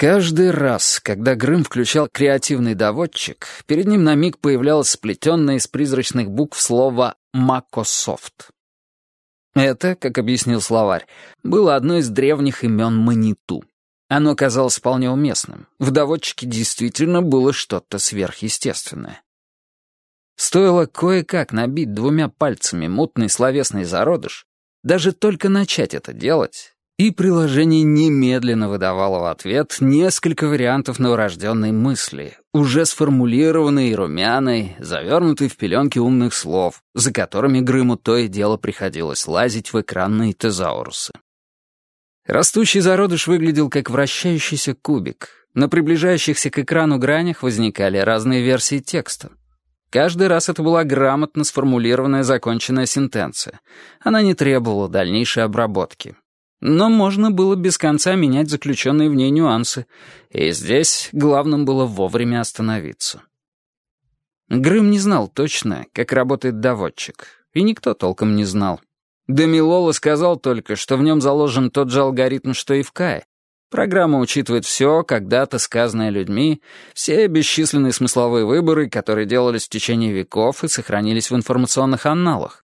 Каждый раз, когда Грым включал креативный доводчик, перед ним на миг появлялось сплетенное из призрачных букв слово «Макософт». Это, как объяснил словарь, было одно из древних имен Маниту. Оно казалось вполне уместным. В доводчике действительно было что-то сверхъестественное. Стоило кое-как набить двумя пальцами мутный словесный зародыш, даже только начать это делать, и приложение немедленно выдавало в ответ несколько вариантов новорожденной мысли, уже сформулированной и румяной, завернутой в пеленки умных слов, за которыми Грыму то и дело приходилось лазить в экранные тезаурусы. Растущий зародыш выглядел как вращающийся кубик. На приближающихся к экрану гранях возникали разные версии текста. Каждый раз это была грамотно сформулированная законченная сентенция. Она не требовала дальнейшей обработки. Но можно было без конца менять заключенные в ней нюансы, и здесь главным было вовремя остановиться. Грым не знал точно, как работает доводчик, и никто толком не знал. Демилола сказал только, что в нем заложен тот же алгоритм, что и в Кае. Программа учитывает все, когда-то сказанное людьми, все бесчисленные смысловые выборы, которые делались в течение веков и сохранились в информационных анналах.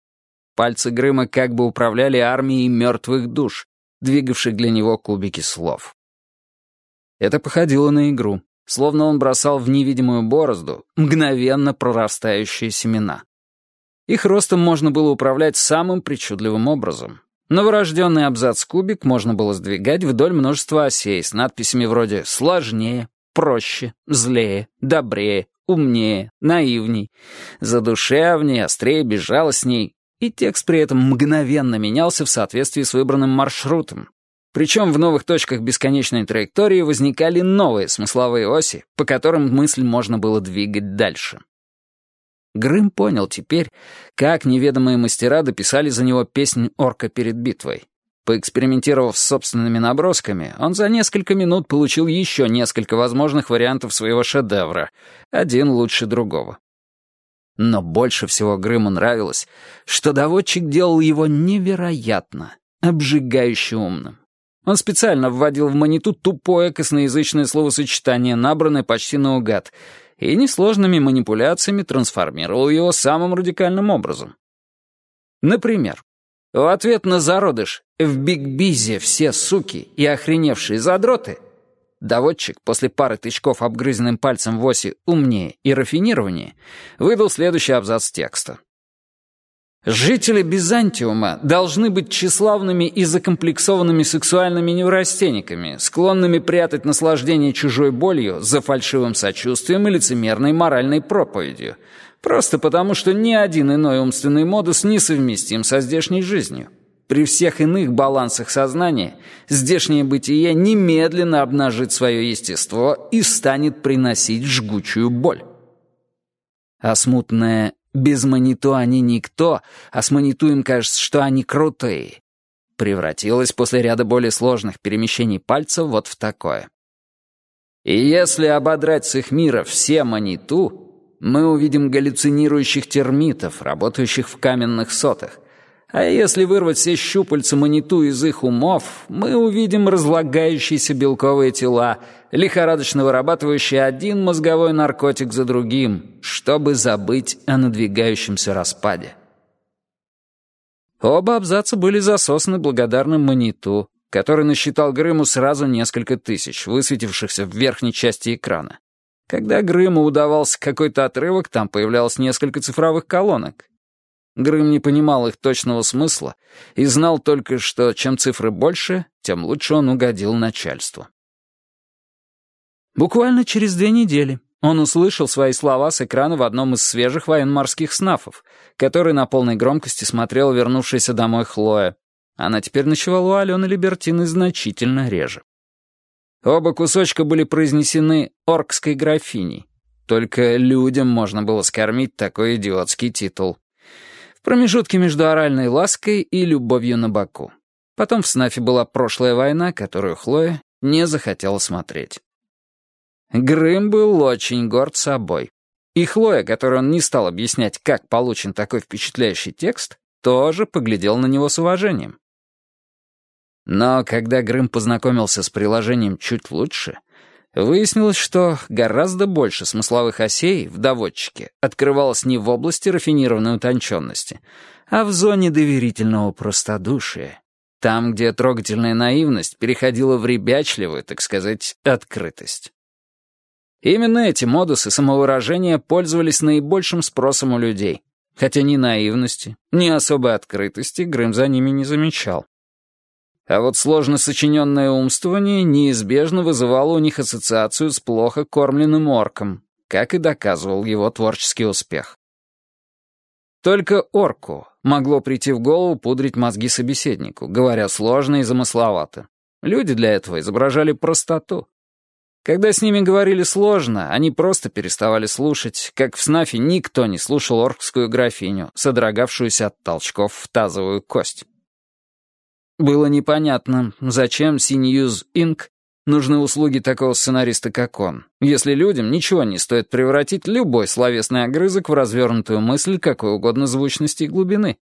Пальцы Грыма как бы управляли армией мертвых душ, двигавших для него кубики слов. Это походило на игру, словно он бросал в невидимую борозду мгновенно прорастающие семена. Их ростом можно было управлять самым причудливым образом. Новорожденный абзац-кубик можно было сдвигать вдоль множества осей с надписями вроде «сложнее», «проще», «злее», «добрее», «умнее», «наивней», «задушевнее», «острее», «безжалостней», и текст при этом мгновенно менялся в соответствии с выбранным маршрутом. Причем в новых точках бесконечной траектории возникали новые смысловые оси, по которым мысль можно было двигать дальше. Грым понял теперь, как неведомые мастера дописали за него песнь «Орка перед битвой». Поэкспериментировав с собственными набросками, он за несколько минут получил еще несколько возможных вариантов своего шедевра, один лучше другого. Но больше всего Грыму нравилось, что доводчик делал его невероятно, обжигающе умным. Он специально вводил в маниту тупое косноязычное словосочетание, набранное почти наугад, и несложными манипуляциями трансформировал его самым радикальным образом. Например, в ответ на зародыш «В Биг-Бизе все суки и охреневшие задроты» Доводчик после пары тычков обгрызенным пальцем в оси «умнее» и «рафинирование» выдал следующий абзац текста. Жители Бизантиума должны быть тщеславными и закомплексованными сексуальными неврастенниками, склонными прятать наслаждение чужой болью за фальшивым сочувствием и лицемерной моральной проповедью, просто потому что ни один иной умственный модус не совместим со здешней жизнью. При всех иных балансах сознания здешнее бытие немедленно обнажит свое естество и станет приносить жгучую боль. А смутное «без маниту они никто», а с маниту им кажется, что они крутые, превратилось после ряда более сложных перемещений пальцев вот в такое. И если ободрать с их мира все маниту, мы увидим галлюцинирующих термитов, работающих в каменных сотах, а если вырвать все щупальца маниту из их умов, мы увидим разлагающиеся белковые тела, лихорадочно вырабатывающие один мозговой наркотик за другим, чтобы забыть о надвигающемся распаде. Оба абзаца были засосаны благодарным маниту, который насчитал Грыму сразу несколько тысяч, высветившихся в верхней части экрана. Когда Грыму удавался какой-то отрывок, там появлялось несколько цифровых колонок, Грым не понимал их точного смысла и знал только, что чем цифры больше, тем лучше он угодил начальству. Буквально через две недели он услышал свои слова с экрана в одном из свежих военно-морских снафов, который на полной громкости смотрела вернувшаяся домой Хлоя. Она теперь ночевала у Алены Либертины значительно реже. Оба кусочка были произнесены оркской графиней. Только людям можно было скормить такой идиотский титул промежутке между оральной лаской и любовью на боку. Потом в Снафе была прошлая война, которую Хлоя не захотела смотреть. Грым был очень горд собой. И Хлоя, которой он не стал объяснять, как получен такой впечатляющий текст, тоже поглядел на него с уважением. Но когда Грым познакомился с приложением чуть лучше, Выяснилось, что гораздо больше смысловых осей в доводчике открывалось не в области рафинированной утонченности, а в зоне доверительного простодушия, там, где трогательная наивность переходила в ребячливую, так сказать, открытость. Именно эти модусы самовыражения пользовались наибольшим спросом у людей, хотя ни наивности, ни особой открытости Грым за ними не замечал. А вот сложно сочиненное умствование неизбежно вызывало у них ассоциацию с плохо кормленным орком, как и доказывал его творческий успех. Только орку могло прийти в голову пудрить мозги собеседнику, говоря сложно и замысловато. Люди для этого изображали простоту. Когда с ними говорили сложно, они просто переставали слушать, как в снафе никто не слушал оркскую графиню, содрогавшуюся от толчков в тазовую кость. Было непонятно, зачем CNews Inc. нужны услуги такого сценариста, как он, если людям ничего не стоит превратить любой словесный огрызок в развернутую мысль какой угодно звучности и глубины.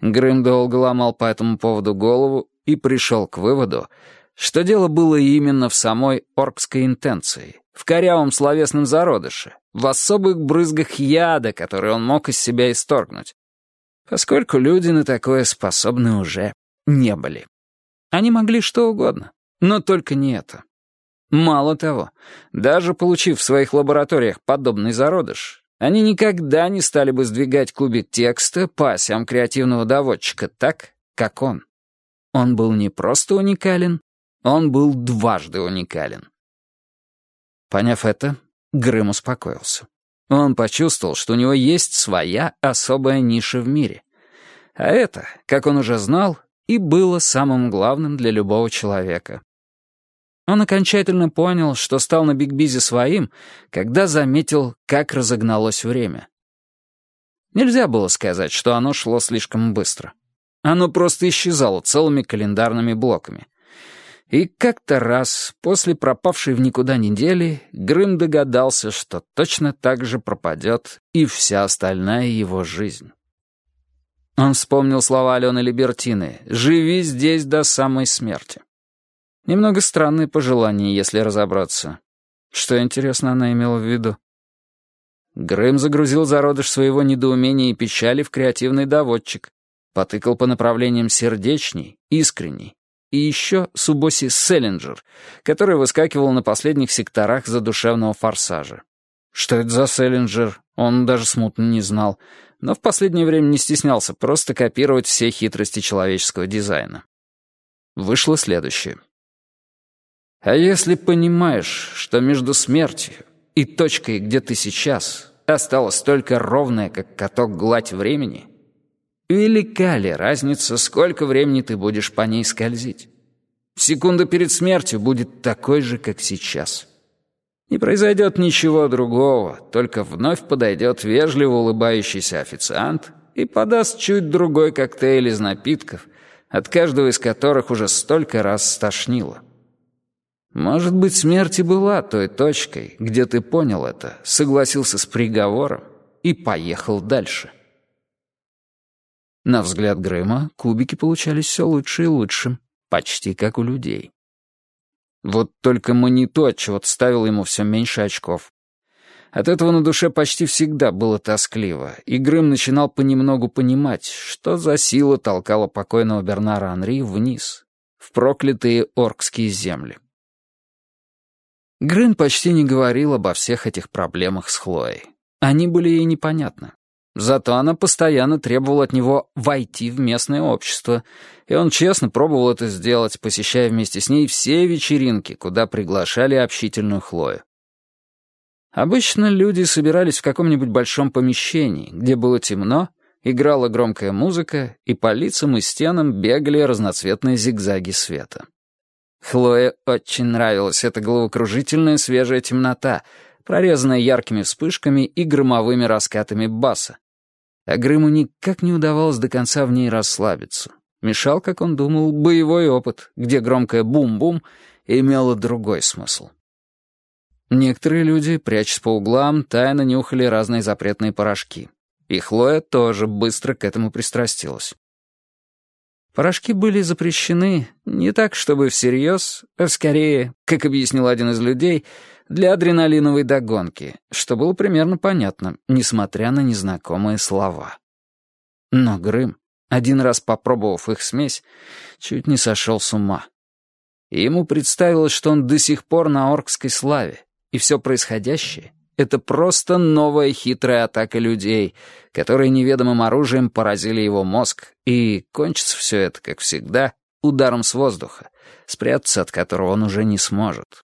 Грым долго ломал по этому поводу голову и пришел к выводу, что дело было именно в самой оркской интенции, в корявом словесном зародыше, в особых брызгах яда, которые он мог из себя исторгнуть, поскольку люди на такое способны уже не были. Они могли что угодно, но только не это. Мало того, даже получив в своих лабораториях подобный зародыш, они никогда не стали бы сдвигать кубик текста по осям креативного доводчика так, как он. Он был не просто уникален, он был дважды уникален. Поняв это, Грым успокоился. Он почувствовал, что у него есть своя особая ниша в мире. А это, как он уже знал, и было самым главным для любого человека. Он окончательно понял, что стал на Биг-Бизе своим, когда заметил, как разогналось время. Нельзя было сказать, что оно шло слишком быстро. Оно просто исчезало целыми календарными блоками. И как-то раз, после пропавшей в никуда недели, Грым догадался, что точно так же пропадет и вся остальная его жизнь. Он вспомнил слова Алены Либертины «Живи здесь до самой смерти». Немного странные пожелания, если разобраться. Что, интересно, она имела в виду? Грым загрузил зародыш своего недоумения и печали в креативный доводчик, потыкал по направлениям сердечней, искренней, и еще Субоси Селлинджер, который выскакивал на последних секторах задушевного форсажа. Что это за Селлинджер, он даже смутно не знал, но в последнее время не стеснялся просто копировать все хитрости человеческого дизайна. Вышло следующее. А если понимаешь, что между смертью и точкой, где ты сейчас, осталось только ровное, как каток гладь времени — Велика ли разница, сколько времени ты будешь по ней скользить? Секунда перед смертью будет такой же, как сейчас. Не произойдет ничего другого, только вновь подойдет вежливо улыбающийся официант и подаст чуть другой коктейль из напитков, от каждого из которых уже столько раз стошнило. Может быть, смерть и была той точкой, где ты понял это, согласился с приговором и поехал дальше. На взгляд Грэма кубики получались все лучше и лучше, почти как у людей. Вот только Манито отчего-то ставил ему все меньше очков. От этого на душе почти всегда было тоскливо, и Грым начинал понемногу понимать, что за сила толкала покойного Бернара Анри вниз, в проклятые оркские земли. Грым почти не говорил обо всех этих проблемах с Хлоей. Они были ей непонятны. Зато она постоянно требовала от него войти в местное общество, и он честно пробовал это сделать, посещая вместе с ней все вечеринки, куда приглашали общительную Хлою. Обычно люди собирались в каком-нибудь большом помещении, где было темно, играла громкая музыка, и по лицам и стенам бегали разноцветные зигзаги света. Хлое очень нравилась эта головокружительная свежая темнота, прорезанная яркими вспышками и громовыми раскатами баса, а Грыму никак не удавалось до конца в ней расслабиться. Мешал, как он думал, боевой опыт, где громкое «бум-бум» имело другой смысл. Некоторые люди, прячась по углам, тайно нюхали разные запретные порошки. И Хлоя тоже быстро к этому пристрастилась. Порошки были запрещены не так, чтобы всерьез, а скорее, как объяснил один из людей, для адреналиновой догонки, что было примерно понятно, несмотря на незнакомые слова. Но Грым, один раз попробовав их смесь, чуть не сошел с ума. И ему представилось, что он до сих пор на оркской славе, и все происходящее — это просто новая хитрая атака людей, которые неведомым оружием поразили его мозг, и кончится все это, как всегда, ударом с воздуха, спрятаться от которого он уже не сможет.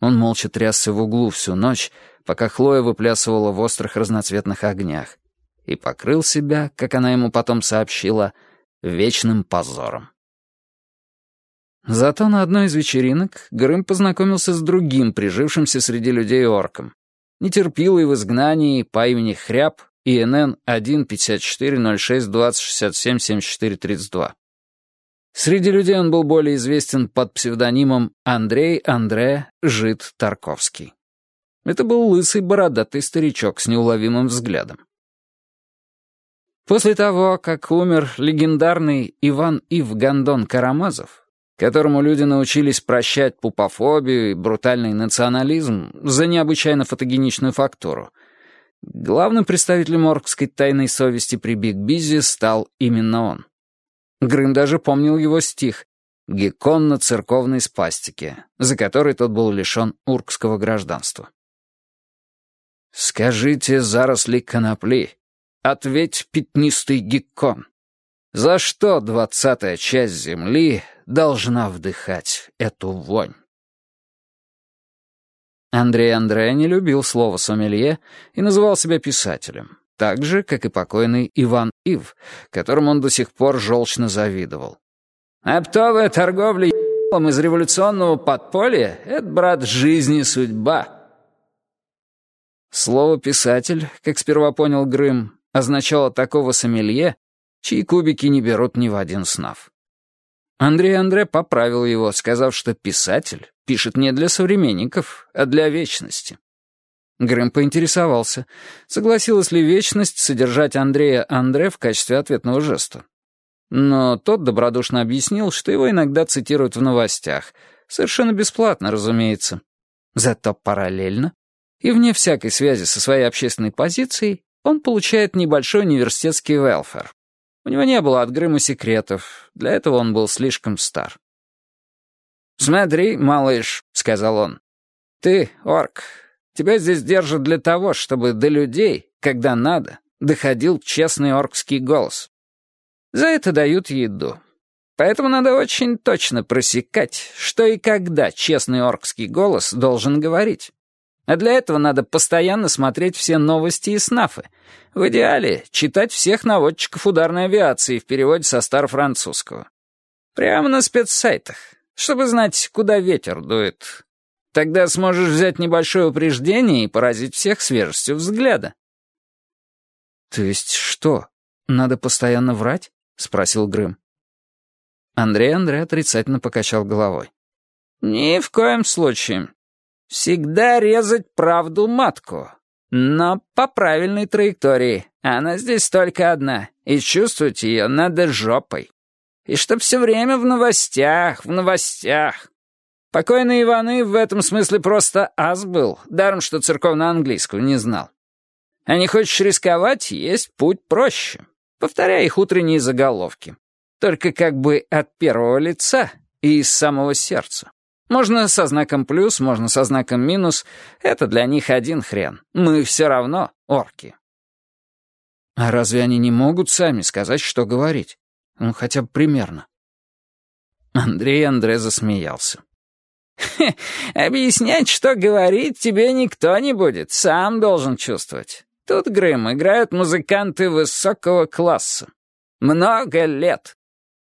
Он молча трясся в углу всю ночь, пока Хлоя выплясывала в острых разноцветных огнях, и покрыл себя, как она ему потом сообщила, вечным позором. Зато на одной из вечеринок Грым познакомился с другим прижившимся среди людей орком, нетерпилый в изгнании по имени Хряб ИНН 1-5406-2067-7432. Среди людей он был более известен под псевдонимом Андрей Андре Жид Тарковский. Это был лысый бородатый старичок с неуловимым взглядом. После того, как умер легендарный Иван Ив Гандон Карамазов, которому люди научились прощать пупофобию и брутальный национализм за необычайно фотогеничную фактуру, главным представителем оркской тайной совести при Биг Бизи стал именно он. Грым даже помнил его стих «Геккон на церковной свастике», за который тот был лишен уркского гражданства. «Скажите, заросли конопли, ответь пятнистый геккон, за что двадцатая часть земли должна вдыхать эту вонь?» Андрей Андре не любил слово «сомелье» и называл себя писателем так же, как и покойный Иван Ив, которому он до сих пор желчно завидовал. «Оптовая торговля ебалом из революционного подполья — это, брат, жизнь и судьба». Слово «писатель», как сперва понял Грым, означало такого сомелье, чьи кубики не берут ни в один снав. Андрей Андре поправил его, сказав, что писатель пишет не для современников, а для вечности. Грэм поинтересовался, согласилась ли вечность содержать Андрея Андре в качестве ответного жеста. Но тот добродушно объяснил, что его иногда цитируют в новостях. Совершенно бесплатно, разумеется. Зато параллельно и вне всякой связи со своей общественной позицией он получает небольшой университетский велфер. У него не было от Грыма секретов, для этого он был слишком стар. «Смотри, малыш», — сказал он, — «ты, орк, Тебя здесь держат для того, чтобы до людей, когда надо, доходил честный оркский голос. За это дают еду. Поэтому надо очень точно просекать, что и когда честный оркский голос должен говорить. А для этого надо постоянно смотреть все новости и снафы. В идеале читать всех наводчиков ударной авиации в переводе со старофранцузского. Прямо на спецсайтах, чтобы знать, куда ветер дует, Тогда сможешь взять небольшое упреждение и поразить всех свежестью взгляда». «То есть что, надо постоянно врать?» — спросил Грым. Андрей Андрей отрицательно покачал головой. «Ни в коем случае. Всегда резать правду матку. Но по правильной траектории. Она здесь только одна, и чувствовать ее надо жопой. И чтоб все время в новостях, в новостях. Покойный Иваны в этом смысле просто ас был, даром что церковно-английского не знал. А не хочешь рисковать, есть путь проще. Повторяй их утренние заголовки. Только как бы от первого лица и из самого сердца. Можно со знаком плюс, можно со знаком минус. Это для них один хрен. Мы все равно орки. А разве они не могут сами сказать, что говорить? Ну, хотя бы примерно. Андрей Андре засмеялся. Объяснять, что говорить, тебе никто не будет, сам должен чувствовать. Тут, Грым, играют музыканты высокого класса. Много лет.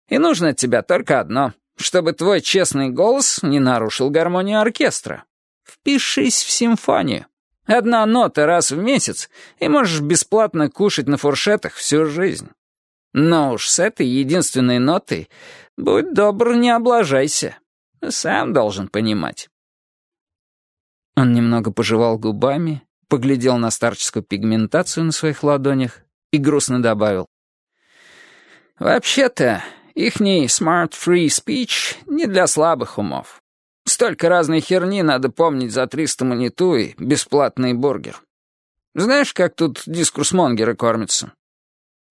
И нужно от тебя только одно, чтобы твой честный голос не нарушил гармонию оркестра. Впишись в симфонию. Одна нота раз в месяц, и можешь бесплатно кушать на фуршетах всю жизнь. Но уж с этой единственной нотой, будь добр, не облажайся. Сам должен понимать». Он немного пожевал губами, поглядел на старческую пигментацию на своих ладонях и грустно добавил. «Вообще-то, Ихний smart free speech не для слабых умов. Столько разной херни надо помнить за 300 монету и бесплатный бургер. Знаешь, как тут дискурсмонгеры кормятся?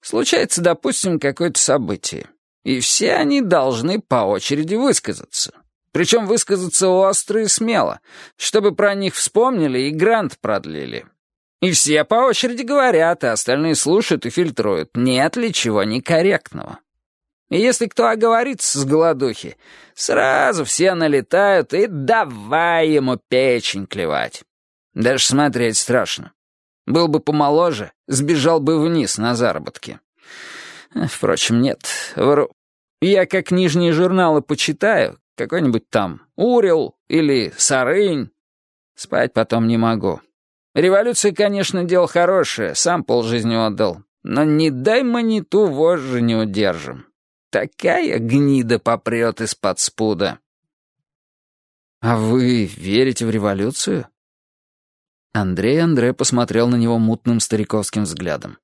Случается, допустим, какое-то событие, и все они должны по очереди высказаться. Причем высказаться остро и смело, чтобы про них вспомнили и грант продлили. И все по очереди говорят, а остальные слушают и фильтруют. Нет ли чего некорректного? И если кто оговорится с голодухи, сразу все налетают и давай ему печень клевать. Даже смотреть страшно. Был бы помоложе, сбежал бы вниз на заработки. Впрочем, нет, вру. Я как нижние журналы почитаю, какой-нибудь там Урил или Сарынь. Спать потом не могу. Революция, конечно, дело хорошее, сам полжизни отдал. Но не дай маниту, вожжи не удержим. Такая гнида попрет из-под спуда. «А вы верите в революцию?» Андрей Андре посмотрел на него мутным стариковским взглядом.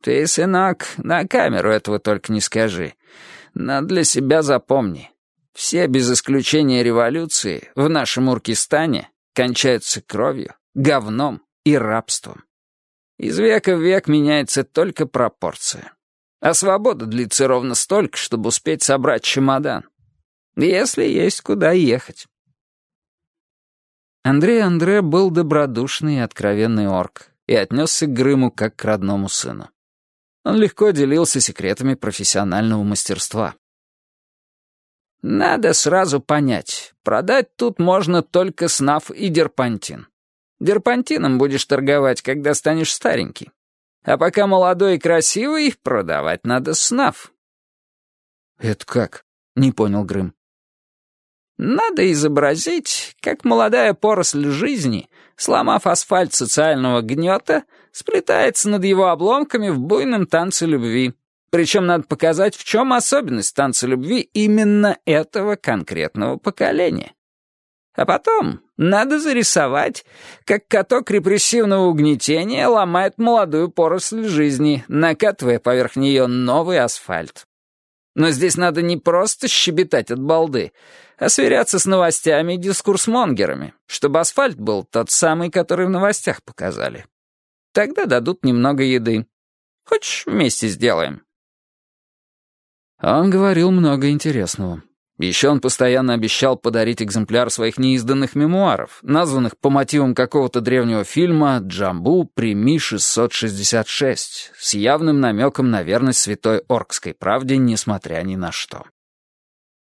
«Ты, сынок, на камеру этого только не скажи. Но для себя запомни. Все, без исключения революции, в нашем Уркистане кончаются кровью, говном и рабством. Из века в век меняется только пропорция. А свобода длится ровно столько, чтобы успеть собрать чемодан. Если есть куда ехать. Андрей Андре был добродушный и откровенный орк и отнесся к Грыму как к родному сыну. Он легко делился секретами профессионального мастерства. «Надо сразу понять, продать тут можно только снаф и дерпантин. Дерпантином будешь торговать, когда станешь старенький. А пока молодой и красивый, продавать надо снаф». «Это как?» — не понял Грым. «Надо изобразить, как молодая поросль жизни, сломав асфальт социального гнета, сплетается над его обломками в буйном танце любви. Причем надо показать, в чем особенность танца любви именно этого конкретного поколения. А потом надо зарисовать, как каток репрессивного угнетения ломает молодую поросль жизни, накатывая поверх нее новый асфальт. Но здесь надо не просто щебетать от балды, а сверяться с новостями и дискурсмонгерами, чтобы асфальт был тот самый, который в новостях показали. Тогда дадут немного еды. Хочешь, вместе сделаем?» Он говорил много интересного. Еще он постоянно обещал подарить экземпляр своих неизданных мемуаров, названных по мотивам какого-то древнего фильма «Джамбу Прими-666», с явным намеком на верность святой Оркской правде, несмотря ни на что.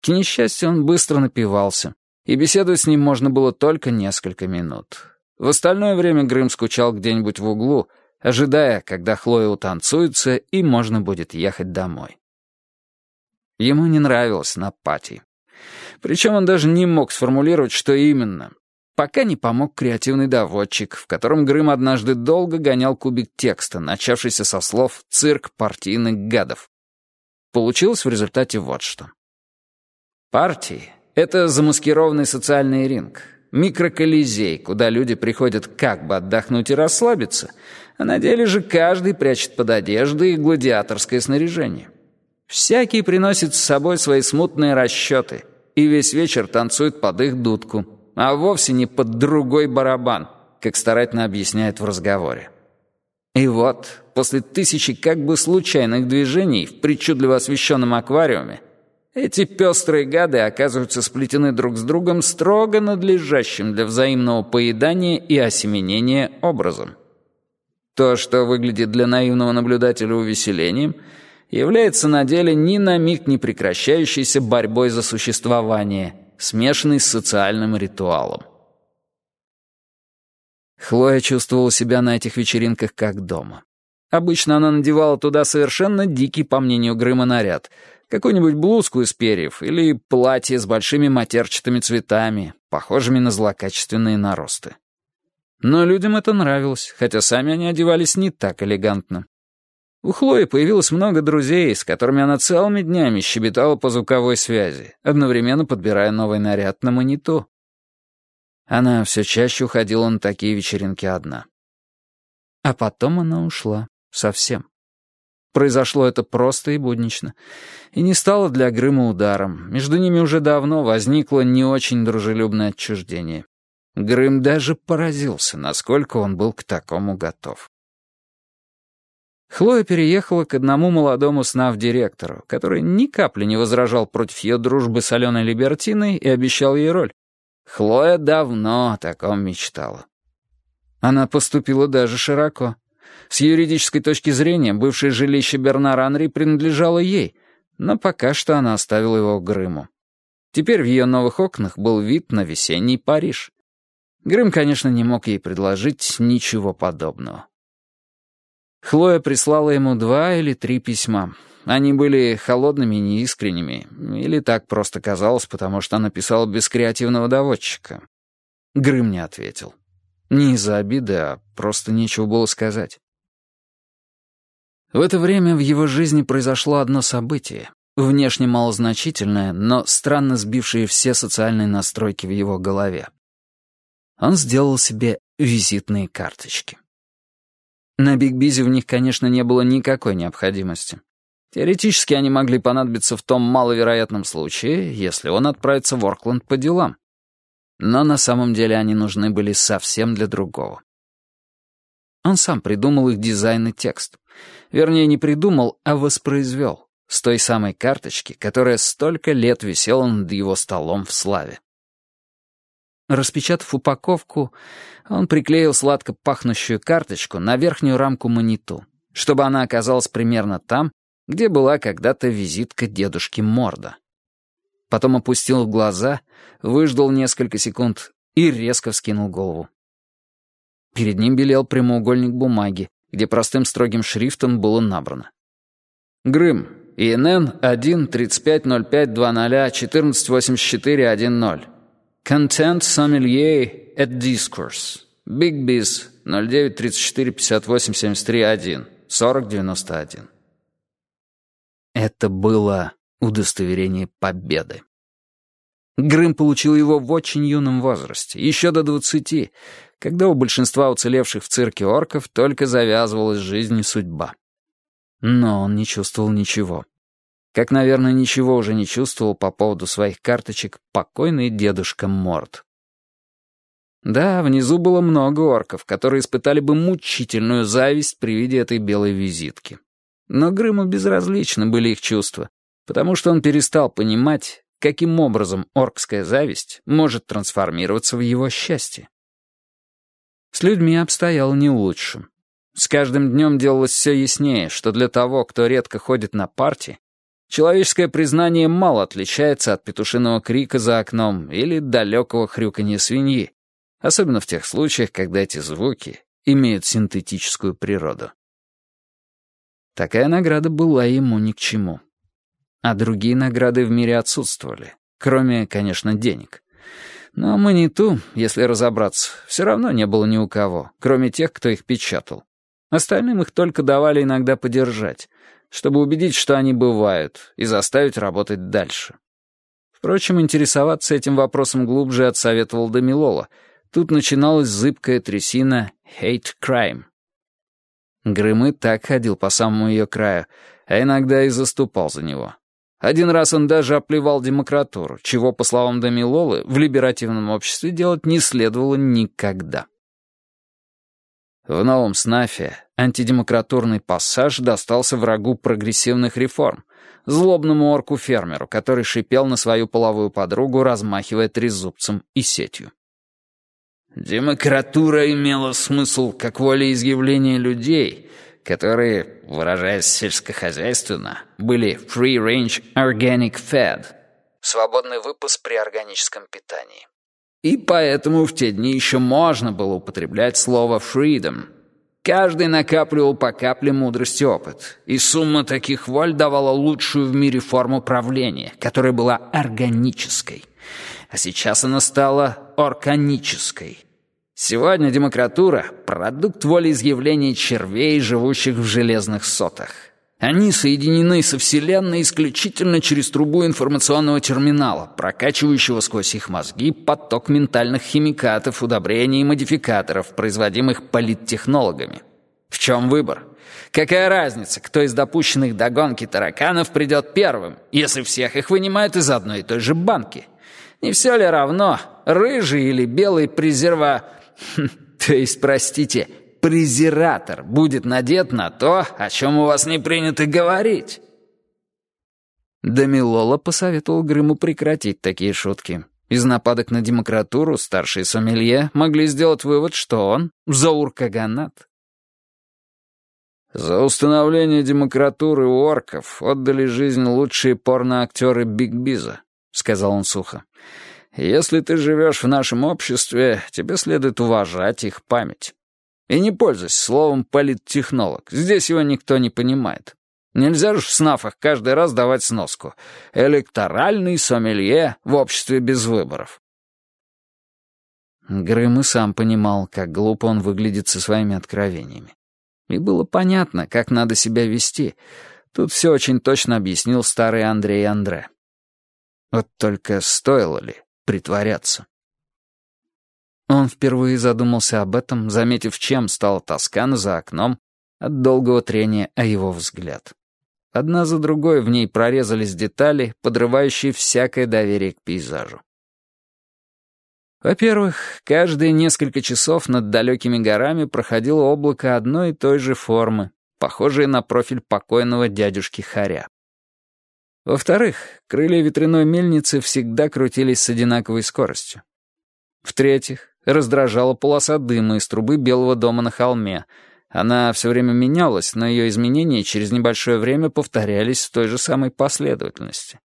К несчастью, он быстро напивался, и беседовать с ним можно было только несколько минут. В остальное время Грым скучал где-нибудь в углу, ожидая, когда Хлоя утанцуется, и можно будет ехать домой. Ему не нравилось на пати. Причем он даже не мог сформулировать, что именно. Пока не помог креативный доводчик, в котором Грым однажды долго гонял кубик текста, начавшийся со слов «цирк партийных гадов». Получилось в результате вот что. Партии — это замаскированный социальный ринг, микроколизей, куда люди приходят как бы отдохнуть и расслабиться, а на деле же каждый прячет под одеждой гладиаторское снаряжение. Всякий приносит с собой свои смутные расчеты и весь вечер танцует под их дудку, а вовсе не под другой барабан, как старательно объясняет в разговоре. И вот, после тысячи как бы случайных движений в причудливо освещенном аквариуме, эти пестрые гады оказываются сплетены друг с другом строго надлежащим для взаимного поедания и осеменения образом. То, что выглядит для наивного наблюдателя увеселением — является на деле ни на миг не прекращающейся борьбой за существование, смешанной с социальным ритуалом. Хлоя чувствовала себя на этих вечеринках как дома. Обычно она надевала туда совершенно дикий, по мнению Грыма, наряд. Какую-нибудь блузку из перьев или платье с большими матерчатыми цветами, похожими на злокачественные наросты. Но людям это нравилось, хотя сами они одевались не так элегантно. У Хлои появилось много друзей, с которыми она целыми днями щебетала по звуковой связи, одновременно подбирая новый наряд на маниту. Она все чаще уходила на такие вечеринки одна. А потом она ушла совсем. Произошло это просто и буднично. И не стало для Грыма ударом. Между ними уже давно возникло не очень дружелюбное отчуждение. Грым даже поразился, насколько он был к такому готов. Хлоя переехала к одному молодому снав-директору, который ни капли не возражал против ее дружбы с Аленой Либертиной и обещал ей роль. Хлоя давно о таком мечтала. Она поступила даже широко. С юридической точки зрения бывшее жилище Бернара Анри принадлежало ей, но пока что она оставила его Грыму. Теперь в ее новых окнах был вид на весенний Париж. Грым, конечно, не мог ей предложить ничего подобного. Хлоя прислала ему два или три письма. Они были холодными и неискренними, или так просто казалось, потому что она писала без креативного доводчика. Грым не ответил. Не из-за обиды, а просто нечего было сказать. В это время в его жизни произошло одно событие, внешне малозначительное, но странно сбившее все социальные настройки в его голове. Он сделал себе визитные карточки. На Биг Бизи в них, конечно, не было никакой необходимости. Теоретически они могли понадобиться в том маловероятном случае, если он отправится в Оркленд по делам. Но на самом деле они нужны были совсем для другого. Он сам придумал их дизайн и текст. Вернее, не придумал, а воспроизвел. С той самой карточки, которая столько лет висела над его столом в славе. Распечатав упаковку, он приклеил сладко пахнущую карточку на верхнюю рамку маниту, чтобы она оказалась примерно там, где была когда-то визитка дедушки Морда. Потом опустил глаза, выждал несколько секунд и резко вскинул голову. Перед ним белел прямоугольник бумаги, где простым строгим шрифтом было набрано. «Грым, ИНН 1-3505-20-1484-10. Content Sommelier at Discourse. Big Biz 09-34-58-73-1. 40-91». Это было удостоверение победы. Грым получил его в очень юном возрасте, еще до двадцати, когда у большинства уцелевших в цирке орков только завязывалась жизнь и судьба. Но он не чувствовал ничего. Как, наверное, ничего уже не чувствовал по поводу своих карточек покойный дедушка Морд. Да, внизу было много орков, которые испытали бы мучительную зависть при виде этой белой визитки. Но Грыму безразличны были их чувства, потому что он перестал понимать, каким образом оркская зависть может трансформироваться в его счастье. С людьми обстояло не лучше. С каждым днем делалось все яснее, что для того, кто редко ходит на парти, человеческое признание мало отличается от петушиного крика за окном или далекого хрюканья свиньи, особенно в тех случаях, когда эти звуки имеют синтетическую природу. Такая награда была ему ни к чему. А другие награды в мире отсутствовали, кроме, конечно, денег. Но маниту, если разобраться, все равно не было ни у кого, кроме тех, кто их печатал. Остальным их только давали иногда подержать, чтобы убедить, что они бывают, и заставить работать дальше. Впрочем, интересоваться этим вопросом глубже отсоветовал Дамилола. Тут начиналась зыбкая трясина «hate crime». Грымы так ходил по самому ее краю, а иногда и заступал за него. Один раз он даже оплевал демократуру, чего, по словам Дамилолы, в либеративном обществе делать не следовало никогда. В новом СНАФе антидемократурный пассаж достался врагу прогрессивных реформ, злобному орку-фермеру, который шипел на свою половую подругу, размахивая трезубцем и сетью. Демократура имела смысл как волеизъявление людей, которые, выражаясь сельскохозяйственно, были free-range organic fed, свободный выпуск при органическом питании. И поэтому в те дни еще можно было употреблять слово freedom. Каждый накапливал по капле мудрости опыт, и сумма таких воль давала лучшую в мире форму правления, которая была органической. А сейчас она стала органической. Сегодня демократура — продукт волеизъявления червей, живущих в железных сотах. Они соединены со Вселенной исключительно через трубу информационного терминала, прокачивающего сквозь их мозги поток ментальных химикатов, удобрений и модификаторов, производимых политтехнологами. В чем выбор? Какая разница, кто из допущенных до гонки тараканов придет первым, если всех их вынимают из одной и той же банки? Не все ли равно, рыжий или белый презерва... То есть, простите, презератор будет надет на то, о чем у вас не принято говорить?» Дамилола посоветовал Грыму прекратить такие шутки. Из нападок на демократуру старшие сомелье могли сделать вывод, что он — Заур-Каганат. За установление демократуры у орков отдали жизнь лучшие порноактеры Биг Биза, сказал он сухо. Если ты живешь в нашем обществе, тебе следует уважать их память. И не пользуйся словом «политтехнолог». Здесь его никто не понимает. Нельзя же в снафах каждый раз давать сноску. Электоральный сомелье в обществе без выборов. Грым и сам понимал, как глупо он выглядит со своими откровениями. И было понятно, как надо себя вести. Тут все очень точно объяснил старый Андрей Андре. Вот только стоило ли притворяться? Он впервые задумался об этом, заметив, чем стала Тоскана за окном от долгого трения о его взгляд. Одна за другой в ней прорезались детали, подрывающие всякое доверие к пейзажу. Во-первых, каждые несколько часов над далекими горами проходило облако одной и той же формы, похожее на профиль покойного дядюшки Харя. Во-вторых, крылья ветряной мельницы всегда крутились с одинаковой скоростью. В-третьих, раздражала полоса дыма из трубы Белого дома на холме. Она все время менялась, но ее изменения через небольшое время повторялись в той же самой последовательности.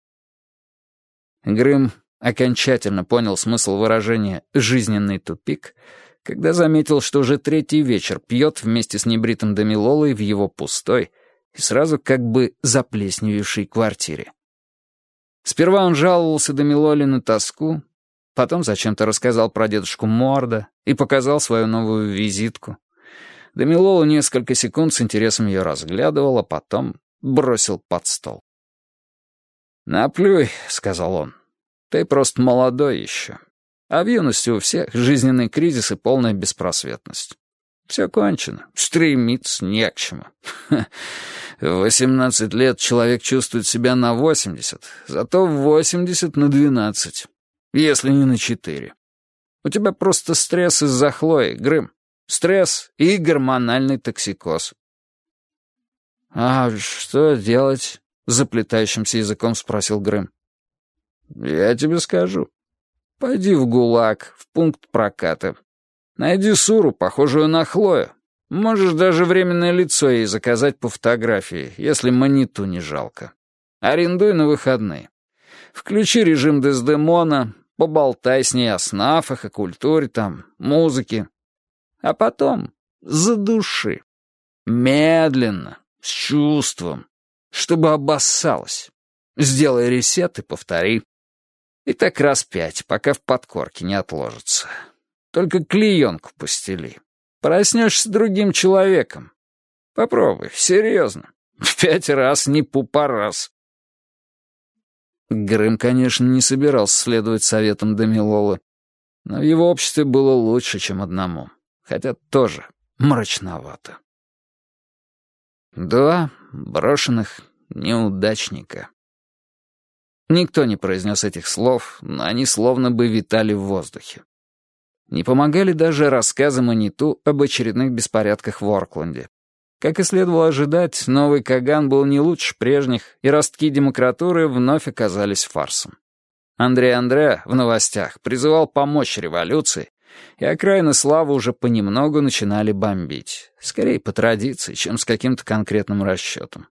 Грым окончательно понял смысл выражения «жизненный тупик», когда заметил, что уже третий вечер пьет вместе с небритым Дамилолой в его пустой и сразу как бы заплесневевшей квартире. Сперва он жаловался Дамилоле на тоску, потом зачем-то рассказал про дедушку Морда и показал свою новую визитку. Дамилола несколько секунд с интересом ее разглядывал, а потом бросил под стол. «Наплюй», — сказал он, ты просто молодой еще. А в юности у всех жизненный кризис и полная беспросветность. Все кончено. Стремиться не к чему. В восемнадцать лет человек чувствует себя на восемьдесят, зато в восемьдесят на двенадцать, если не на четыре. У тебя просто стресс из-за Хлои, Грым. Стресс и гормональный токсикоз. «А что делать?» — заплетающимся языком спросил Грым. «Я тебе скажу. Пойди в ГУЛАГ, в пункт проката. Найди Суру, похожую на Хлою. Можешь даже временное лицо ей заказать по фотографии, если маниту не жалко. Арендуй на выходные. Включи режим Дездемона, поболтай с ней о снафах, о культуре там, музыке. А потом задуши. Медленно, с чувством, чтобы обоссалась. Сделай ресет и повтори. И так раз пять, пока в подкорке не отложится. Только клеенку постели. Проснешься другим человеком. Попробуй, серьезно. В пять раз не пупа раз. Грым, конечно, не собирался следовать советам Дамилолы, но в его обществе было лучше, чем одному, хотя тоже мрачновато. Два брошенных неудачника. Никто не произнес этих слов, но они словно бы витали в воздухе. Не помогали даже рассказы Маниту об очередных беспорядках в Оркленде. Как и следовало ожидать, новый Каган был не лучше прежних, и ростки демократуры вновь оказались фарсом. Андрей Андре в новостях призывал помочь революции, и окраины славы уже понемногу начинали бомбить. Скорее по традиции, чем с каким-то конкретным расчетом.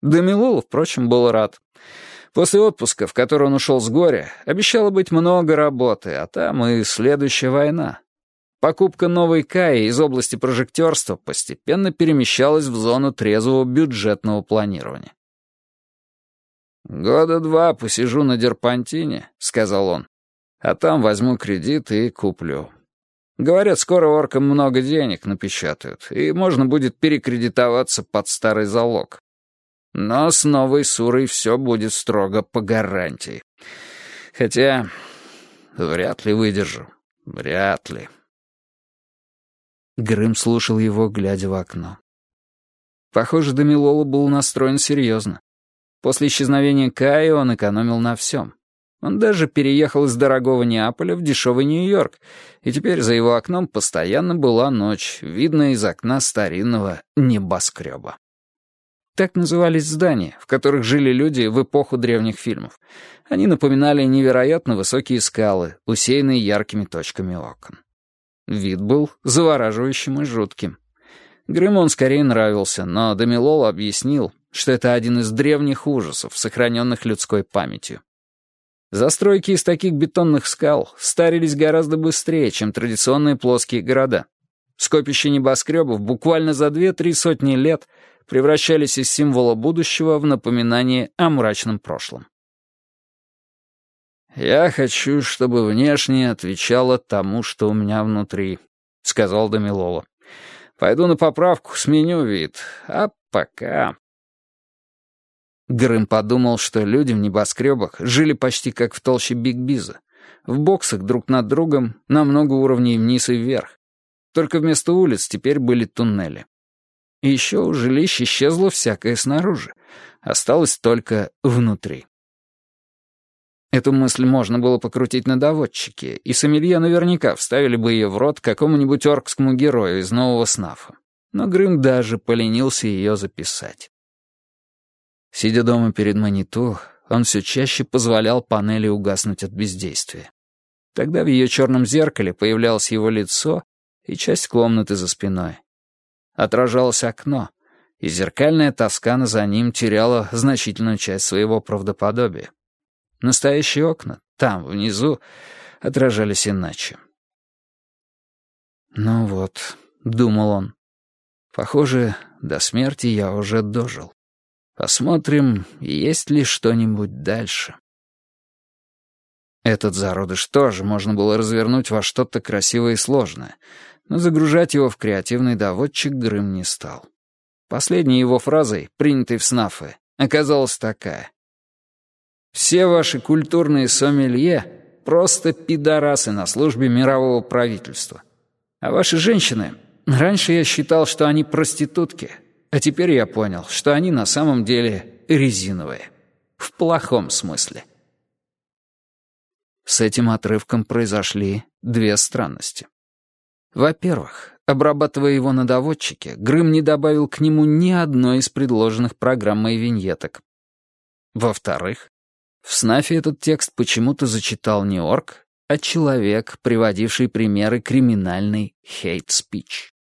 Дамилул, впрочем, был рад. После отпуска, в который он ушел с горя, обещало быть много работы, а там и следующая война. Покупка новой Каи из области прожектерства постепенно перемещалась в зону трезвого бюджетного планирования. «Года два посижу на Дерпантине», — сказал он, «а там возьму кредит и куплю. Говорят, скоро оркам много денег напечатают, и можно будет перекредитоваться под старый залог. Но с новой Сурой все будет строго по гарантии. Хотя вряд ли выдержу. Вряд ли. Грым слушал его, глядя в окно. Похоже, Дамилола был настроен серьезно. После исчезновения Каи он экономил на всем. Он даже переехал из дорогого Неаполя в дешевый Нью-Йорк, и теперь за его окном постоянно была ночь, видная из окна старинного небоскреба. Так назывались здания, в которых жили люди в эпоху древних фильмов. Они напоминали невероятно высокие скалы, усеянные яркими точками окон. Вид был завораживающим и жутким. Грыму он скорее нравился, но Дамилол объяснил, что это один из древних ужасов, сохраненных людской памятью. Застройки из таких бетонных скал старились гораздо быстрее, чем традиционные плоские города. Скопища небоскребов буквально за две-три сотни лет превращались из символа будущего в напоминание о мрачном прошлом. «Я хочу, чтобы внешне отвечало тому, что у меня внутри», — сказал Дамилола. «Пойду на поправку, сменю вид. А пока...» Грым подумал, что люди в небоскребах жили почти как в толще Биг-Биза. В боксах друг над другом на много уровней вниз и вверх. Только вместо улиц теперь были туннели. И еще у жилищ исчезло всякое снаружи. Осталось только внутри. Эту мысль можно было покрутить на доводчике, и сомелье наверняка вставили бы ее в рот какому-нибудь оркскому герою из нового снафа. Но Грым даже поленился ее записать. Сидя дома перед Маниту, он все чаще позволял панели угаснуть от бездействия. Тогда в ее черном зеркале появлялось его лицо и часть комнаты за спиной. Отражалось окно, и зеркальная тоска за ним теряла значительную часть своего правдоподобия. Настоящие окна, там, внизу, отражались иначе. «Ну вот», — думал он, — «похоже, до смерти я уже дожил. Посмотрим, есть ли что-нибудь дальше». Этот зародыш тоже можно было развернуть во что-то красивое и сложное, но загружать его в креативный доводчик Грым не стал. Последней его фразой, принятой в снафы, оказалась такая. Все ваши культурные сомелье — просто пидорасы на службе мирового правительства. А ваши женщины... Раньше я считал, что они проститутки, а теперь я понял, что они на самом деле резиновые. В плохом смысле. С этим отрывком произошли две странности. Во-первых, обрабатывая его на доводчике, Грым не добавил к нему ни одной из предложенных программой виньеток. Во-вторых, в СНАФе этот текст почему-то зачитал не орк, а человек, приводивший примеры криминальной хейт-спич.